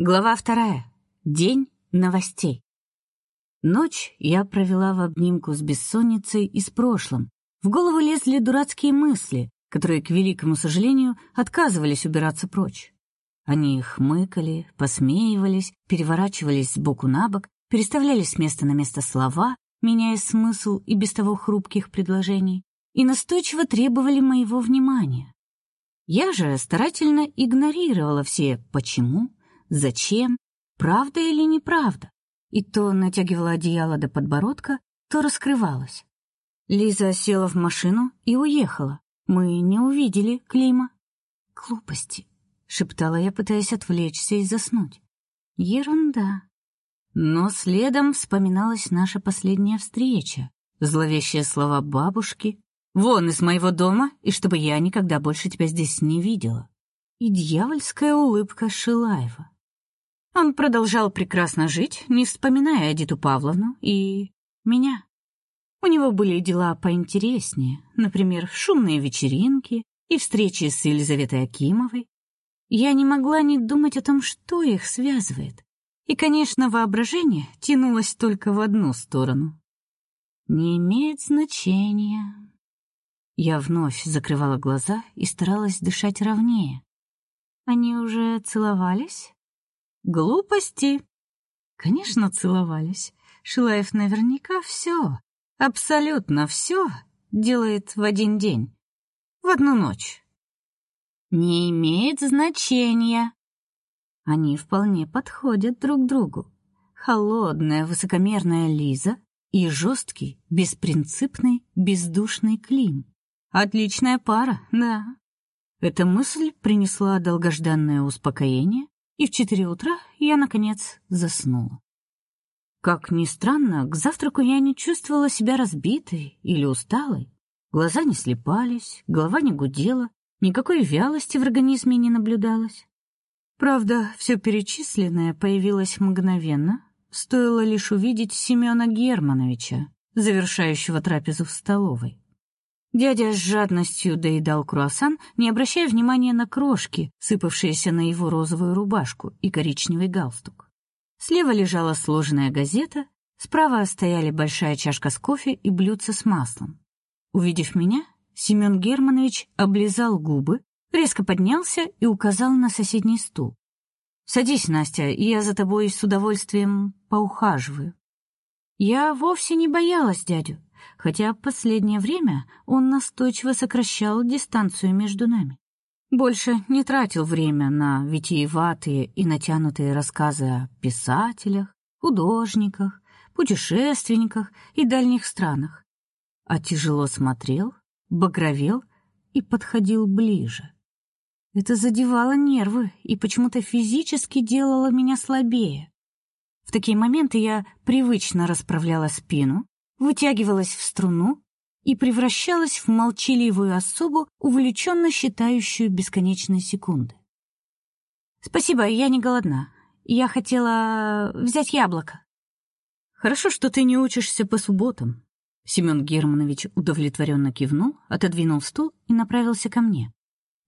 Глава вторая. День новостей. Ночь я провела в обнимку с бессонницей и с прошлым. В голову лезли дурацкие мысли, которые, к великому сожалению, отказывались убираться прочь. Они хмыкали, посмеивались, переворачивались с боку на бок, переставляли с места на место слова, меняя смысл и без того хрупких предложений, и настойчиво требовали моего внимания. Я же старательно игнорировала все «почему», Зачем? Правда или неправда? И то натягивала одеяло до подбородка, то раскрывалась. Лиза села в машину и уехала. Мы не увидели Клима. Глупости, шептала я, пытаясь отвлечься и заснуть. Ерунда. Но следом вспоминалась наша последняя встреча, зловещие слова бабушки: "Вон из моего дома, и чтобы я никогда больше тебя здесь не видела". И дьявольская улыбка Шилаева. Он продолжал прекрасно жить, не вспоминая Эдиту Павловну и меня. У него были дела поинтереснее, например, шумные вечеринки и встречи с Елизаветой Акимовой. Я не могла не думать о том, что их связывает. И, конечно, воображение тянулось только в одну сторону. Не имеет значения. Я вновь закрывала глаза и старалась дышать ровнее. Они уже целовались? Глупости. Конечно, целовались. Шилаев наверняка все, абсолютно все делает в один день, в одну ночь. Не имеет значения. Они вполне подходят друг другу. Холодная, высокомерная Лиза и жесткий, беспринципный, бездушный Клим. Отличная пара, да. Эта мысль принесла долгожданное успокоение и в четыре утра я, наконец, заснула. Как ни странно, к завтраку я не чувствовала себя разбитой или усталой. Глаза не слепались, голова не гудела, никакой вялости в организме не наблюдалось. Правда, все перечисленное появилось мгновенно, стоило лишь увидеть Семена Германовича, завершающего трапезу в столовой. Дядя с жадностью доедал круассан, не обращая внимания на крошки, сыпавшиеся на его розовую рубашку и коричневый галстук. Слева лежала сложенная газета, справа стояли большая чашка с кофе и блюдце с маслом. Увидев меня, Семен Германович облизал губы, резко поднялся и указал на соседний стул. Садись, Настя, я за тобой с удовольствием поухаживаю. Я вовсе не боялась дядю хотя в последнее время он настойчиво сокращал дистанцию между нами. Больше не тратил время на витиеватые и натянутые рассказы о писателях, художниках, путешественниках и дальних странах, а тяжело смотрел, багровел и подходил ближе. Это задевало нервы и почему-то физически делало меня слабее. В такие моменты я привычно расправляла спину, вытягивалась в струну и превращалась в молчаливую особу, увлеченно считающую бесконечные секунды. Спасибо, я не голодна. Я хотела взять яблоко. Хорошо, что ты не учишься по субботам. Семен Германович удовлетворенно кивнул, отодвинул стул и направился ко мне.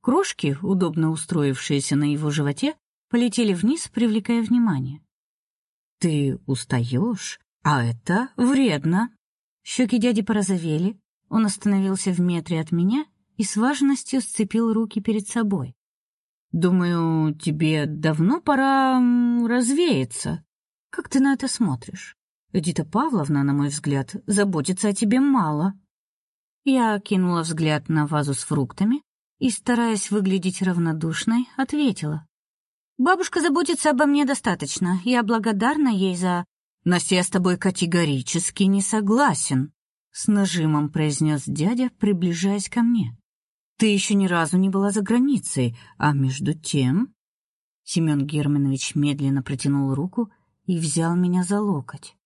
Крошки, удобно устроившиеся на его животе, полетели вниз, привлекая внимание. Ты устаешь, а это вредно. Щеки дяди порозовели. Он остановился в метре от меня и с важностью сцепил руки перед собой. Думаю, тебе давно пора развеяться. Как ты на это смотришь? Эдита Павловна, на мой взгляд, заботится о тебе мало. Я кинула взгляд на вазу с фруктами и, стараясь выглядеть равнодушной, ответила: Бабушка заботится обо мне достаточно. Я благодарна ей за Настя, я с тобой категорически не согласен, с нажимом произнес дядя, приближаясь ко мне. Ты еще ни разу не была за границей, а между тем Семен Германович медленно протянул руку и взял меня за локоть.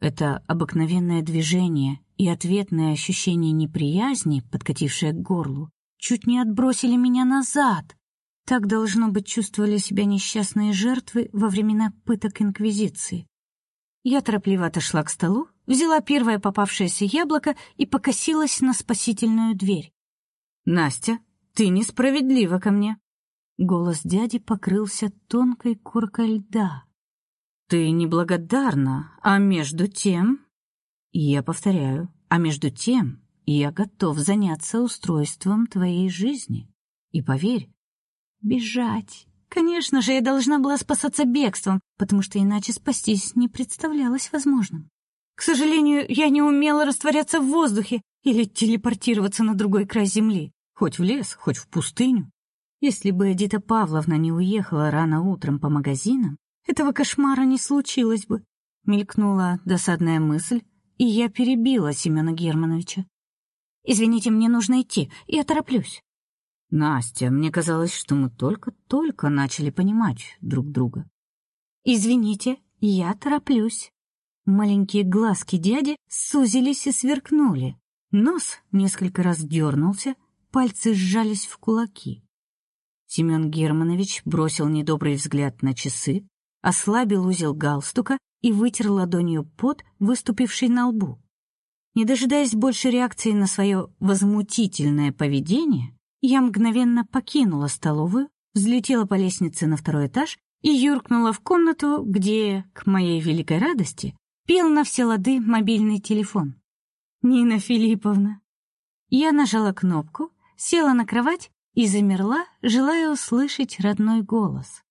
Это обыкновенное движение и ответное ощущение неприязни, подкатившее к горлу, чуть не отбросили меня назад. Так должно быть чувствовали себя несчастные жертвы во времена пыток инквизиции. Я торопливо отошла к столу, взяла первое попавшееся яблоко и покосилась на спасительную дверь. Настя, ты несправедлива ко мне. Голос дяди покрылся тонкой коркой льда. Ты неблагодарна, а между тем, я повторяю, а между тем я готов заняться устройством твоей жизни. И поверь, бежать. Конечно же, я должна была спасаться бегством, потому что иначе спастись не представлялось возможным. К сожалению, я не умела растворяться в воздухе или телепортироваться на другой край земли, хоть в лес, хоть в пустыню. Если бы Эдита Павловна не уехала рано утром по магазинам, этого кошмара не случилось бы. Мелькнула досадная мысль, и я перебила Семена Германовича. Извините, мне нужно идти, я тороплюсь. Настя, мне казалось, что мы только-только начали понимать друг друга. Извините, я тороплюсь. Маленькие глазки дяди сузились и сверкнули. Нос несколько раз дернулся, пальцы сжались в кулаки. Семен Германович бросил недобрый взгляд на часы, ослабил узел галстука и вытер ладонью пот, выступивший на лбу. Не дожидаясь больше реакции на свое возмутительное поведение, я мгновенно покинула столовую, взлетела по лестнице на второй этаж и юркнула в комнату, где, к моей великой радости, пел на все лады мобильный телефон. Нина Филипповна. Я нажала кнопку, села на кровать и замерла, желая услышать родной голос.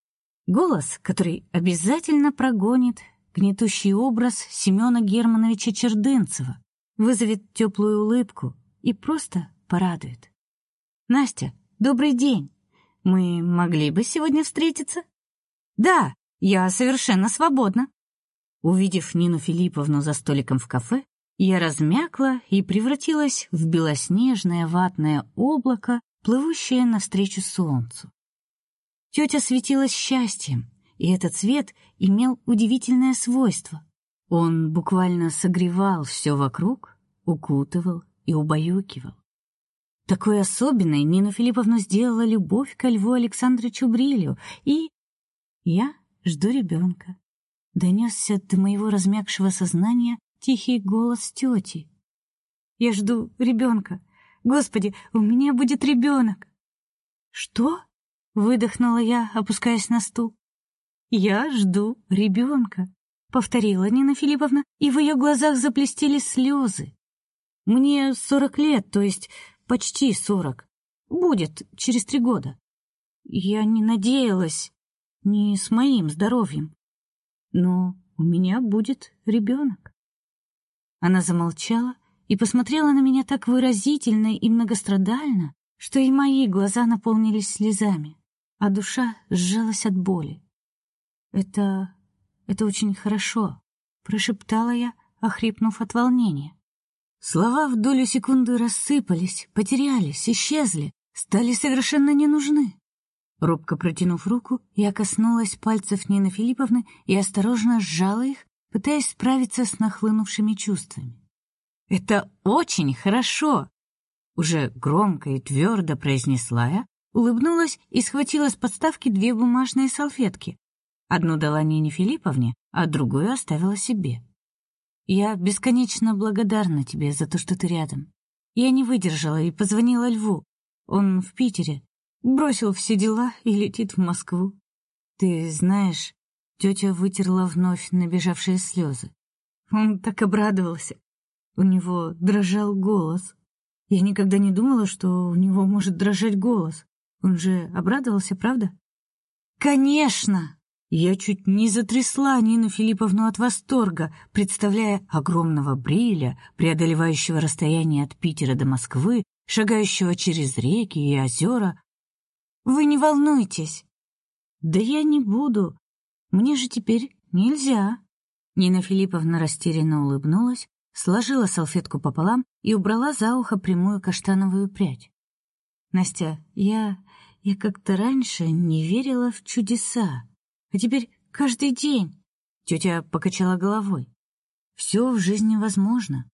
Голос, который обязательно прогонит гнетущий образ Семена Германовича Чердынцева, вызовет теплую улыбку и просто порадует. Настя, добрый день. Мы могли бы сегодня встретиться? Да, я совершенно свободна. Увидев Нину Филипповну за столиком в кафе, я размякла и превратилась в белоснежное ватное облако, плывущее навстречу солнцу. Тетя светилась счастьем, и этот свет имел удивительное свойство. Он буквально согревал все вокруг, укутывал и убаюкивал. Такой особенной Нину Филипповну сделала любовь ко Льву Александровичу Брилю, и я жду ребенка. Донесся до моего размягшего сознания тихий голос тети. Я жду ребенка. Господи, у меня будет ребенок. Что? выдохнула я, опускаясь на стул. Я жду ребенка повторила Нина Филипповна, и в ее глазах заблестели слезы. Мне сорок лет, то есть почти сорок. Будет через три года. Я не надеялась, не с моим здоровьем. Но у меня будет ребенок. Она замолчала и посмотрела на меня так выразительно и многострадально, что и мои глаза наполнились слезами, а душа сжалась от боли. Это это очень хорошо, прошептала я, охрипнув от волнения. Слова в долю секунды рассыпались, потерялись, исчезли, стали совершенно не нужны. Робко протянув руку, я коснулась пальцев Нины Филипповны и осторожно сжала их, пытаясь справиться с нахлынувшими чувствами. Это очень хорошо, уже громко и твердо произнесла я, улыбнулась и схватила с подставки две бумажные салфетки, Одну дала Нине Филипповне, а другую оставила себе. Я бесконечно благодарна тебе за то, что ты рядом. Я не выдержала и позвонила Льву. Он в Питере. Бросил все дела и летит в Москву. Ты знаешь, тетя вытерла вновь набежавшие слезы. Он так обрадовался. У него дрожал голос. Я никогда не думала, что у него может дрожать голос. Он же обрадовался, правда? Конечно, я чуть не затрясла Нину Филипповну от восторга, представляя огромного Бриля, преодолевающего расстояние от Питера до Москвы, шагающего через реки и озера. Вы не волнуйтесь. Да я не буду. Мне же теперь нельзя. Нина Филипповна растерянно улыбнулась, сложила салфетку пополам и убрала за ухо прямую каштановую прядь. Настя, я я как-то раньше не верила в чудеса. А теперь каждый день. Тетя покачала головой. Все в жизни возможно.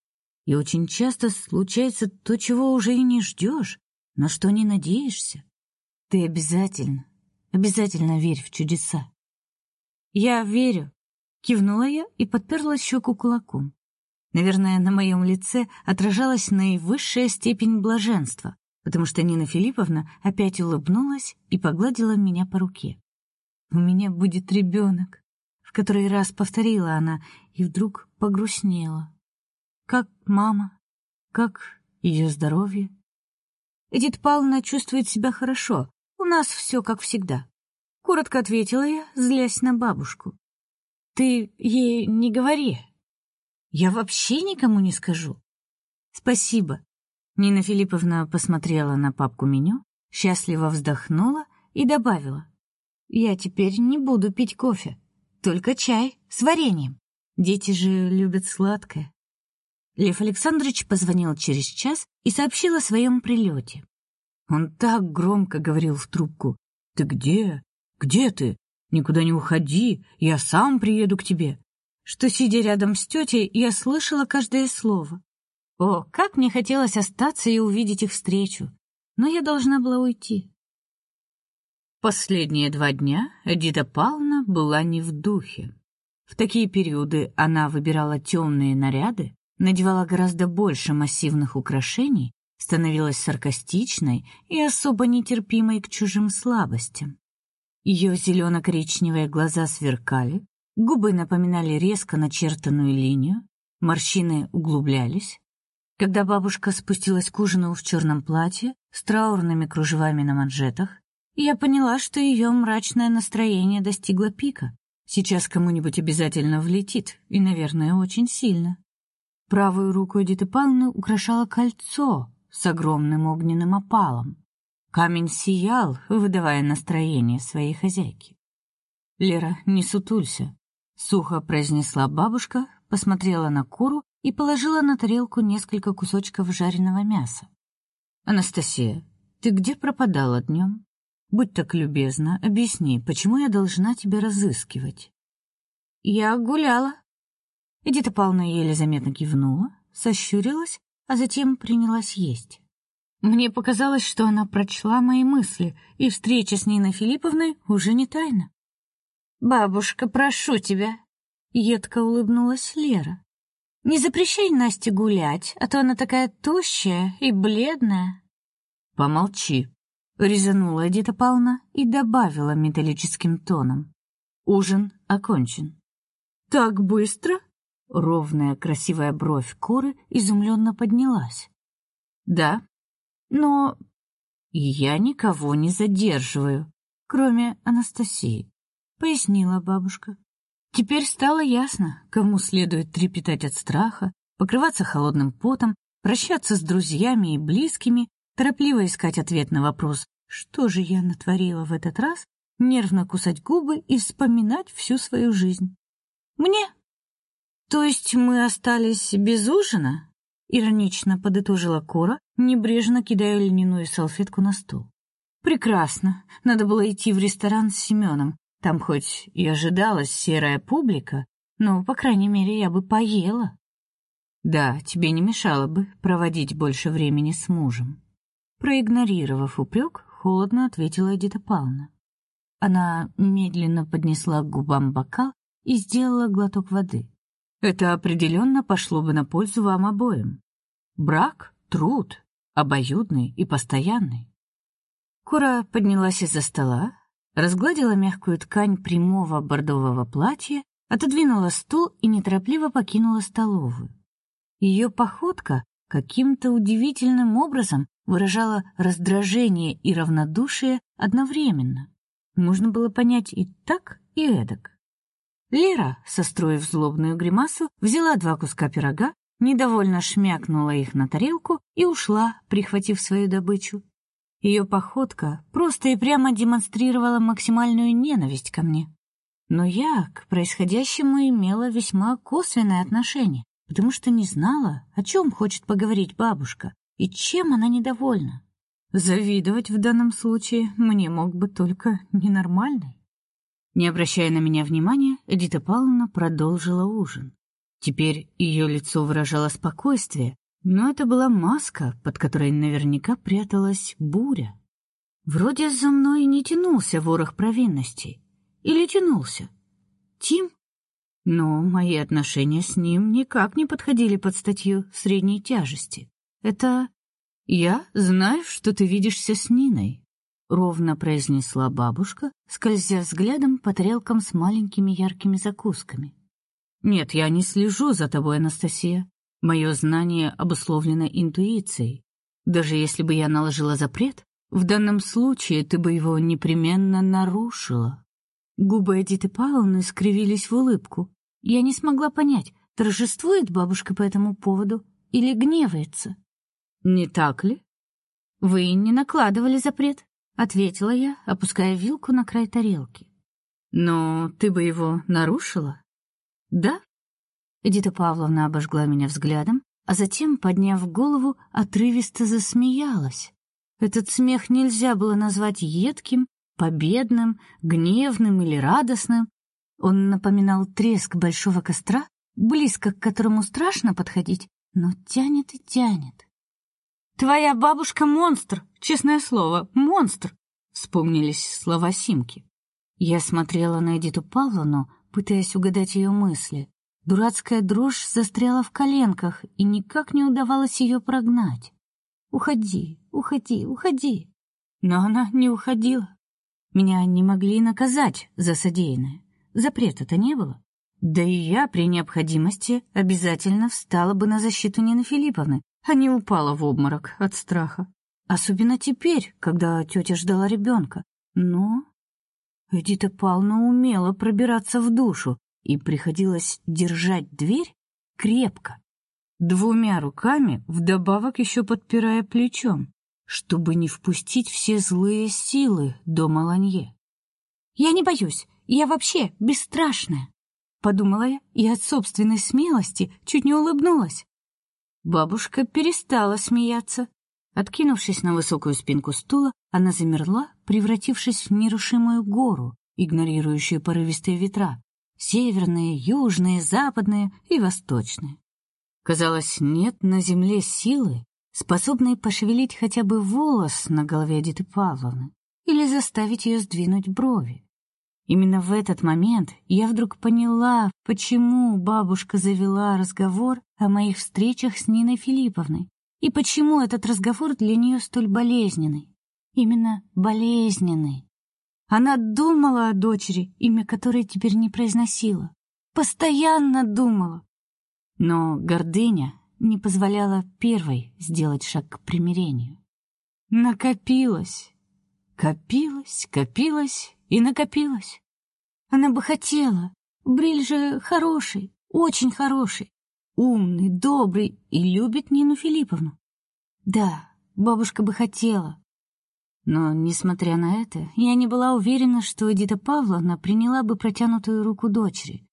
И очень часто случается то, чего уже и не ждешь, на что не надеешься. Ты обязательно, обязательно верь в чудеса. Я верю, кивнула я и подперла щеку кулаком. Наверное, на моем лице отражалась наивысшая степень блаженства, потому что Нина Филипповна опять улыбнулась и погладила меня по руке. У меня будет ребенок, в который раз повторила она и вдруг погрустнела. Как мама? Как ее здоровье? Эдит Павловна чувствует себя хорошо. У нас все как всегда. Коротко ответила я, злясь на бабушку. Ты ей не говори. Я вообще никому не скажу. Спасибо. Нина Филипповна посмотрела на папку меню, счастливо вздохнула и добавила: "Я теперь не буду пить кофе, только чай с вареньем. Дети же любят сладкое". Лев Александрович позвонил через час и сообщил о своем прилете. Он так громко говорил в трубку: "Ты где? Где ты? Никуда не уходи, я сам приеду к тебе". Что сидя рядом с тетей, я слышала каждое слово. О, как мне хотелось остаться и увидеть их встречу, но я должна была уйти. Последние два дня Эдита Павловна была не в духе. В такие периоды она выбирала темные наряды, надевала гораздо больше массивных украшений, становилась саркастичной и особо нетерпимой к чужим слабостям. Ее зелено-коричневые глаза сверкали, губы напоминали резко начертанную линию, морщины углублялись, когда бабушка спустилась к ужину в черном платье с траурными кружевами на манжетах, я поняла, что ее мрачное настроение достигло пика. Сейчас кому-нибудь обязательно влетит, и, наверное, очень сильно. Правую руку Эдиты Павловны украшало кольцо с огромным огненным опалом. Камень сиял, выдавая настроение своей хозяйки. «Лера, не сутулься», — сухо произнесла бабушка, посмотрела на куру и положила на тарелку несколько кусочков жареного мяса. Анастасия, ты где пропадала днем? Будь так любезна, объясни, почему я должна тебя разыскивать? Я гуляла. Эдита Павловна еле заметно кивнула, сощурилась, а затем принялась есть. Мне показалось, что она прочла мои мысли, и встреча с Ниной Филипповной уже не тайна. Бабушка, прошу тебя, едко улыбнулась Лера. Не запрещай Насте гулять, а то она такая тощая и бледная. Помолчи, резанула Эдита Павловна и добавила металлическим тоном: Ужин окончен. Так быстро? Ровная красивая бровь Коры изумленно поднялась. Да. Но я никого не задерживаю, кроме Анастасии, пояснила бабушка. Теперь стало ясно, кому следует трепетать от страха, покрываться холодным потом, прощаться с друзьями и близкими, торопливо искать ответ на вопрос «Что же я натворила в этот раз?», нервно кусать губы и вспоминать всю свою жизнь. «Мне?» «То есть мы остались без ужина?» Иронично подытожила Кора, небрежно кидая льняную салфетку на стол. «Прекрасно. Надо было идти в ресторан с Семеном, там хоть и ожидалась серая публика, но, по крайней мере, я бы поела. Да, тебе не мешало бы проводить больше времени с мужем. Проигнорировав упрек, холодно ответила Эдита Павловна. Она медленно поднесла к губам бокал и сделала глоток воды. Это определенно пошло бы на пользу вам обоим. Брак труд, обоюдный и постоянный. Кура поднялась из-за стола, разгладила мягкую ткань прямого бордового платья, отодвинула стул и неторопливо покинула столовую. Ее походка каким-то удивительным образом выражала раздражение и равнодушие одновременно. Можно было понять и так, и эдак. Лера, состроив злобную гримасу, взяла два куска пирога, недовольно шмякнула их на тарелку и ушла, прихватив свою добычу. Ее походка просто и прямо демонстрировала максимальную ненависть ко мне. Но я к происходящему имела весьма косвенное отношение, потому что не знала, о чем хочет поговорить бабушка и чем она недовольна. Завидовать в данном случае мне мог бы только ненормальный. Не обращая на меня внимания, Эдита Павловна продолжила ужин. Теперь ее лицо выражало спокойствие, но это была маска, под которой наверняка пряталась буря. Вроде за мной не тянулся ворох провинностей. Или тянулся? Тим? Но мои отношения с ним никак не подходили под статью средней тяжести. Это Я знаю, что ты видишься с Ниной, ровно произнесла бабушка, скользя взглядом по тарелкам с маленькими яркими закусками. Нет, я не слежу за тобой, Анастасия. Мое знание обусловлено интуицией. Даже если бы я наложила запрет, в данном случае ты бы его непременно нарушила. Губы Эдиты Павловны скривились в улыбку. Я не смогла понять, торжествует бабушка по этому поводу или гневается. Не так ли? Вы не накладывали запрет, ответила я, опуская вилку на край тарелки. Но ты бы его нарушила? Да? Эдита Павловна обожгла меня взглядом, а затем, подняв голову, отрывисто засмеялась. Этот смех нельзя было назвать едким, победным, гневным или радостным. Он напоминал треск большого костра, близко к которому страшно подходить, но тянет и тянет. Твоя бабушка монстр, честное слово, монстр. Вспомнились слова Симки. Я смотрела на Эдиту Павловну, пытаясь угадать ее мысли. Дурацкая дрожь застряла в коленках, и никак не удавалось ее прогнать. Уходи, уходи, уходи. Но она не уходила. Меня не могли наказать за содеянное. Запрета-то не было. Да и я при необходимости обязательно встала бы на защиту Нины Филипповны, а не упала в обморок от страха. Особенно теперь, когда тетя ждала ребенка. Но Эдита Павловна умела пробираться в душу, и приходилось держать дверь крепко, двумя руками, вдобавок еще подпирая плечом, чтобы не впустить все злые силы до Маланье. Я не боюсь, я вообще бесстрашная, подумала я и от собственной смелости чуть не улыбнулась. Бабушка перестала смеяться. Откинувшись на высокую спинку стула, она замерла, превратившись в нерушимую гору, игнорирующую порывистые ветра, северные, южные, западные и восточные. Казалось, нет на земле силы, способной пошевелить хотя бы волос на голове Эдиты Павловны или заставить ее сдвинуть брови. Именно в этот момент я вдруг поняла, почему бабушка завела разговор о моих встречах с Ниной Филипповной и почему этот разговор для нее столь болезненный. Именно болезненный. Она думала о дочери, имя которой теперь не произносила. Постоянно думала. Но гордыня не позволяла первой сделать шаг к примирению. Накопилось, копилось, копилось и накопилось. Она бы хотела. Бриль же хороший, очень хороший, умный, добрый и любит Нину Филипповну. Да, бабушка бы хотела, но, несмотря на это, я не была уверена, что Эдита Павловна приняла бы протянутую руку дочери.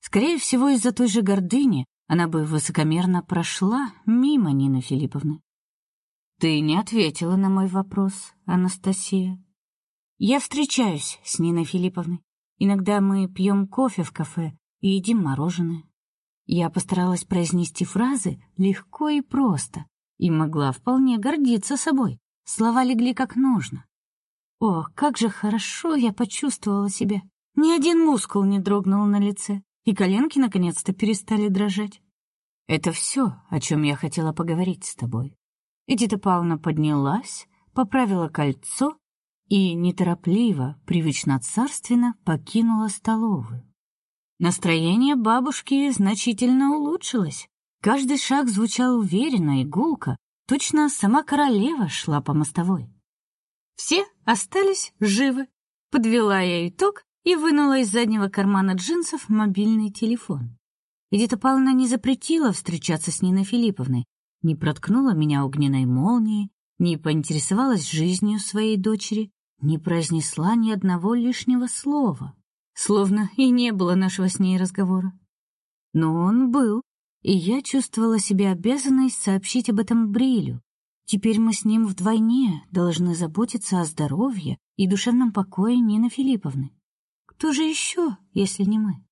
Скорее всего, из-за той же гордыни она бы высокомерно прошла мимо Нины Филипповны. Ты не ответила на мой вопрос, Анастасия. Я встречаюсь с Ниной Филипповной. Иногда мы пьем кофе в кафе и едим мороженое. Я постаралась произнести фразы легко и просто и могла вполне гордиться собой. Слова легли как нужно. Ох, как же хорошо я почувствовала себя. Ни один мускул не дрогнул на лице, и коленки наконец-то перестали дрожать. Это все, о чем я хотела поговорить с тобой. Эдита Павловна поднялась, поправила кольцо и неторопливо, привычно царственно покинула столовую. Настроение бабушки значительно улучшилось. Каждый шаг звучал уверенно и гулко, Точно сама королева шла по мостовой. Все остались живы. Подвела я итог и вынула из заднего кармана джинсов мобильный телефон. Эдита Павловна не запретила встречаться с Ниной Филипповной, не проткнула меня огненной молнией, не поинтересовалась жизнью своей дочери, не произнесла ни одного лишнего слова, словно и не было нашего с ней разговора. Но он был, и я чувствовала себя обязанной сообщить об этом Брилю. Теперь мы с ним вдвойне должны заботиться о здоровье и душевном покое Нины Филипповны. Кто же еще, если не мы?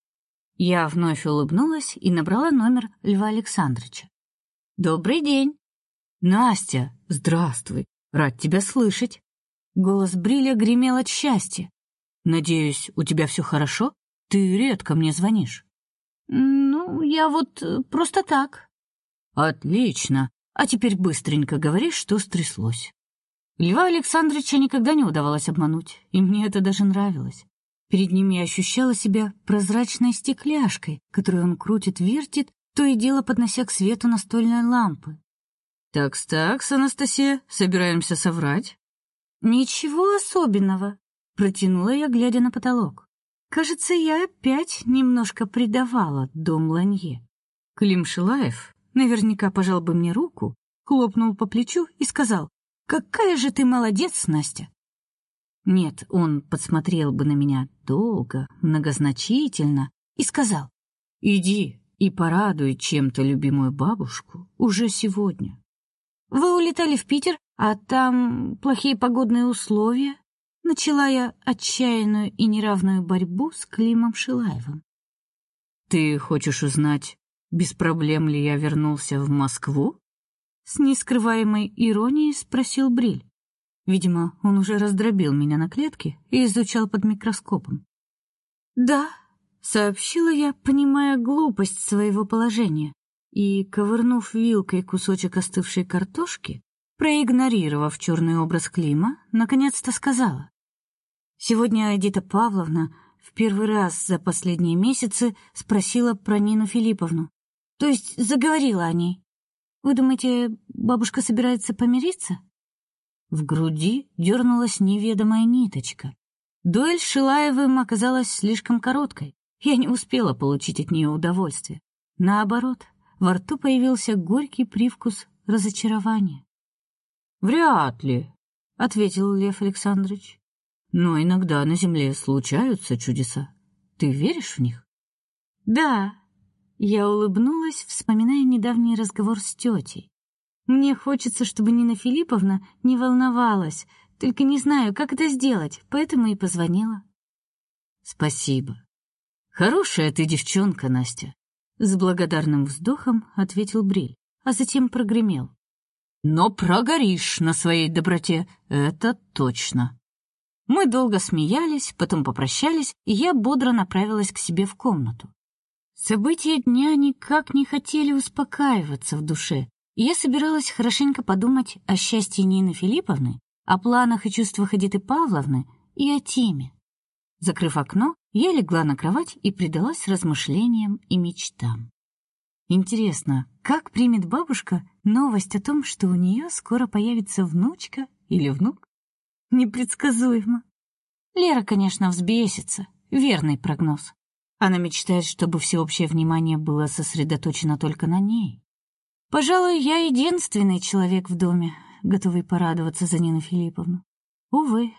Я вновь улыбнулась и набрала номер Льва Александровича. Добрый день. Настя, здравствуй. Рад тебя слышать. Голос Бриля гремел от счастья. Надеюсь, у тебя все хорошо? Ты редко мне звонишь. «Ну, я вот э, просто так». «Отлично. А теперь быстренько говори, что стряслось. Льва Александровича никогда не удавалось обмануть, и мне это даже нравилось. Перед ним я ощущала себя прозрачной стекляшкой, которую он крутит-вертит, то и дело поднося к свету настольной лампы. «Такс-такс, Анастасия, собираемся соврать?» «Ничего особенного», — протянула я, глядя на потолок. «Кажется, я опять немножко предавала дом Ланье». Клим Шилаев наверняка пожал бы мне руку, хлопнул по плечу и сказал, «Какая же ты молодец, Настя!» Нет, он подсмотрел бы на меня долго, многозначительно и сказал, «Иди и порадуй чем-то любимую бабушку уже сегодня». Вы улетали в Питер, а там плохие погодные условия. Начала я отчаянную и неравную борьбу с Климом Шилаевым. Ты хочешь узнать, без проблем ли я вернулся в Москву? С нескрываемой иронией спросил Бриль. Видимо, он уже раздробил меня на клетки и изучал под микроскопом. Да, сообщила я, понимая глупость своего положения и, ковырнув вилкой кусочек остывшей картошки, проигнорировав черный образ Клима, наконец-то сказала. Сегодня Эдита Павловна в первый раз за последние месяцы спросила про Нину Филипповну. То есть заговорила о ней. Вы думаете, бабушка собирается помириться? В груди дернулась неведомая ниточка. Дуэль с Шилаевым оказалась слишком короткой. Я не успела получить от нее удовольствие. Наоборот, во рту появился горький привкус разочарования. Вряд ли, ответил Лев Александрович. Но иногда на земле случаются чудеса. Ты веришь в них? Да. Я улыбнулась, вспоминая недавний разговор с тетей. Мне хочется, чтобы Нина Филипповна не волновалась, только не знаю, как это сделать, поэтому и позвонила. Спасибо. Хорошая ты девчонка, Настя. С благодарным вздохом ответил Бриль, а затем прогремел: "Но прогоришь на своей доброте, это точно". Мы долго смеялись, потом попрощались, и я бодро направилась к себе в комнату. События дня никак не хотели успокаиваться в душе, и я собиралась хорошенько подумать о счастье Нины Филипповны, о планах и чувствах Эдиты Павловны и о Тиме. Закрыв окно, я легла на кровать и предалась размышлениям и мечтам. Интересно, как примет бабушка новость о том, что у нее скоро появится внучка или внук? Непредсказуемо. Лера, конечно, взбесится. Верный прогноз. Она мечтает, чтобы всеобщее внимание было сосредоточено только на ней. Пожалуй, я единственный человек в доме, готовый порадоваться за Нину Филипповну. Увы,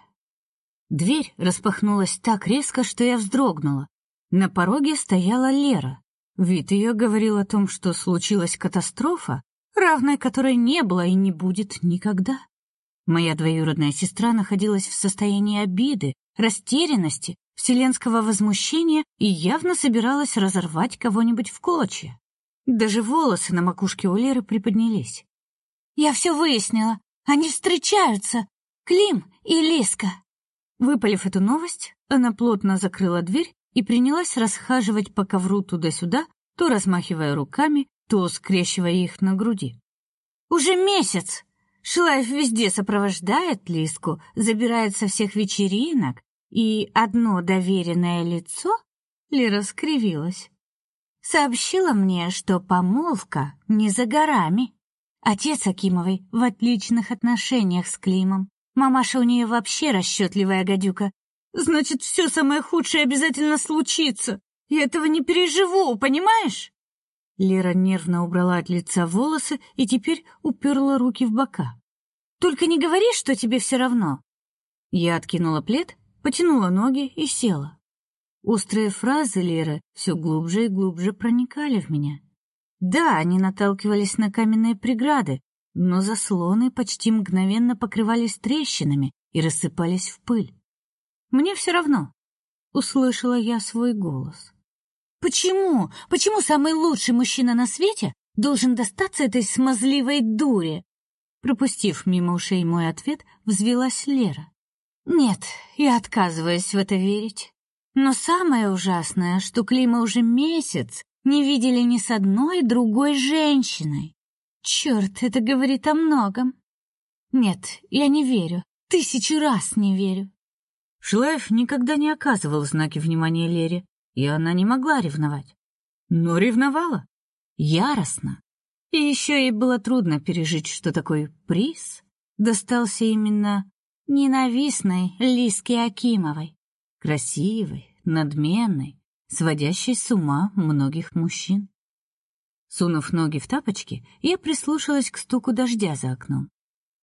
Дверь распахнулась так резко, что я вздрогнула. На пороге стояла Лера. Вид ее говорил о том, что случилась катастрофа, равной которой не было и не будет никогда. Моя двоюродная сестра находилась в состоянии обиды, растерянности, вселенского возмущения и явно собиралась разорвать кого-нибудь в клочья. Даже волосы на макушке у Леры приподнялись. «Я все выяснила. Они встречаются. Клим и Лиска». Выпалив эту новость, она плотно закрыла дверь и принялась расхаживать по ковру туда-сюда, то размахивая руками, то скрещивая их на груди. Уже месяц Шилаев везде сопровождает Лиску, забирает со всех вечеринок, и одно доверенное лицо, Лера скривилась, сообщила мне, что помолвка не за горами. Отец Акимовой в отличных отношениях с Климом. Мамаша у нее вообще расчетливая гадюка. Значит, все самое худшее обязательно случится. Я этого не переживу, понимаешь? Лера нервно убрала от лица волосы и теперь уперла руки в бока. Только не говори, что тебе все равно. Я откинула плед, потянула ноги и села. Острые фразы Леры все глубже и глубже проникали в меня. Да, они наталкивались на каменные преграды, но заслоны почти мгновенно покрывались трещинами и рассыпались в пыль. Мне все равно, услышала я свой голос. Почему? Почему самый лучший мужчина на свете должен достаться этой смазливой дуре? Пропустив мимо ушей мой ответ, взвилась Лера. Нет, я отказываюсь в это верить. Но самое ужасное, что Клима уже месяц не видели ни с одной другой женщиной. Черт, это говорит о многом. Нет, я не верю. Тысячу раз не верю. Шлаев никогда не оказывал знаки внимания Лере, и она не могла ревновать. Но ревновала. Яростно. И еще ей было трудно пережить, что такой приз достался именно ненавистной Лиске Акимовой, красивой, надменной, сводящей с ума многих мужчин. Сунув ноги в тапочки, я прислушалась к стуку дождя за окном,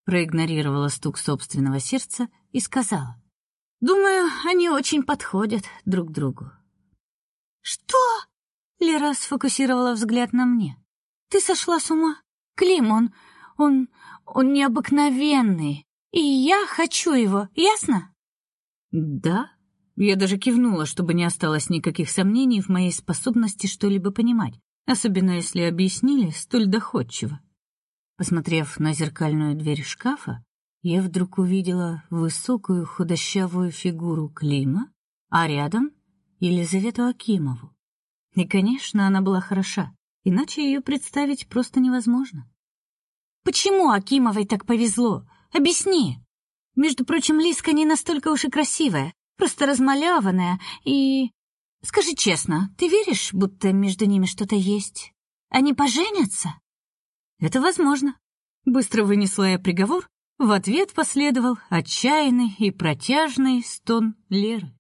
проигнорировала стук собственного сердца и сказала: "Думаю, они очень подходят друг другу". "Что?" Лера сфокусировала взгляд на мне. "Ты сошла с ума? Клим, он он он необыкновенный, и я хочу его, ясно?" "Да", я даже кивнула, чтобы не осталось никаких сомнений в моей способности что-либо понимать, особенно если объяснили столь доходчиво. Посмотрев на зеркальную дверь шкафа, я вдруг увидела высокую худощавую фигуру Клима, а рядом Елизавету Акимову. И, конечно, она была хороша, иначе ее представить просто невозможно. Почему Акимовой так повезло? Объясни. Между прочим, Лиска не настолько уж и красивая, просто размалеванная и... Скажи честно, ты веришь, будто между ними что-то есть? Они поженятся? Это возможно. Быстро вынесла я приговор, в ответ последовал отчаянный и протяжный стон Леры.